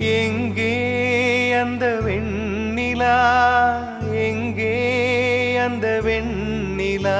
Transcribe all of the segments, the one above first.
எங்கே அந்த வெண்ணிலா எங்கே அந்த வெண்ணிலா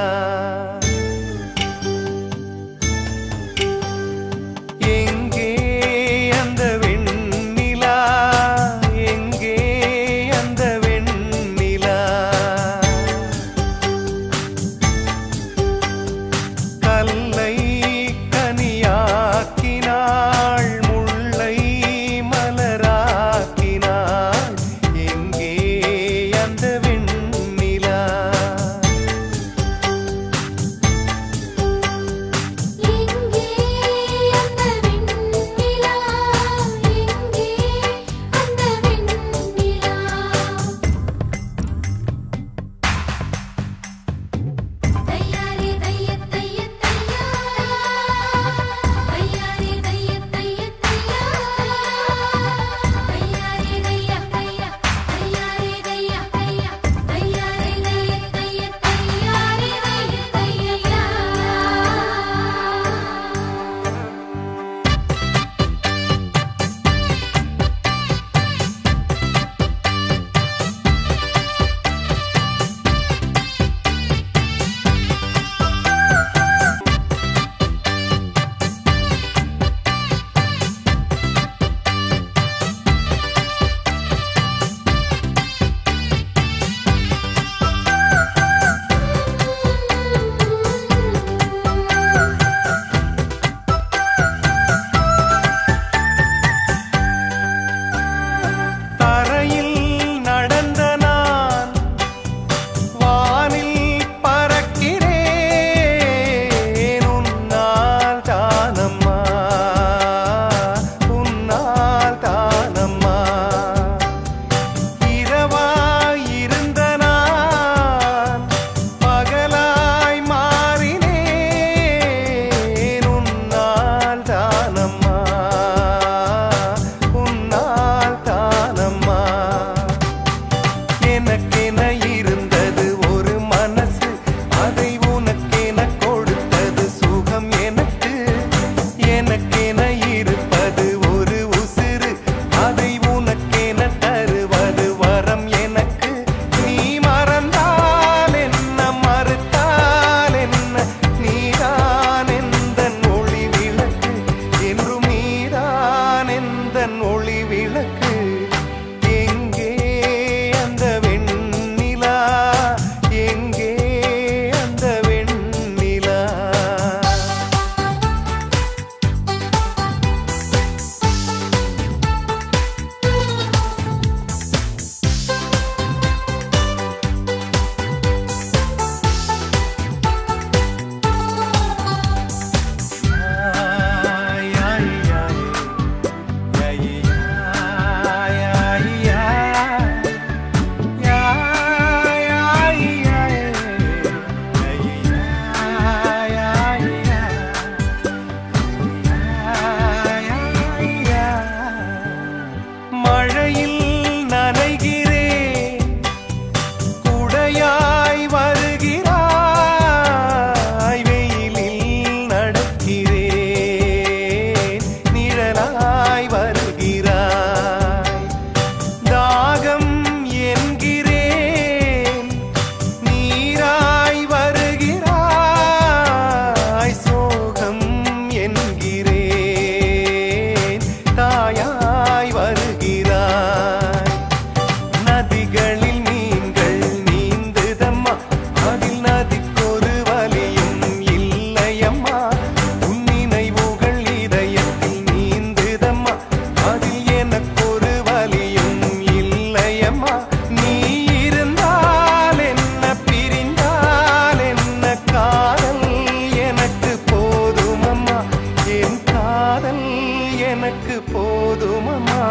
எனக்கு போதுமம்மா.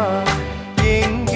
என்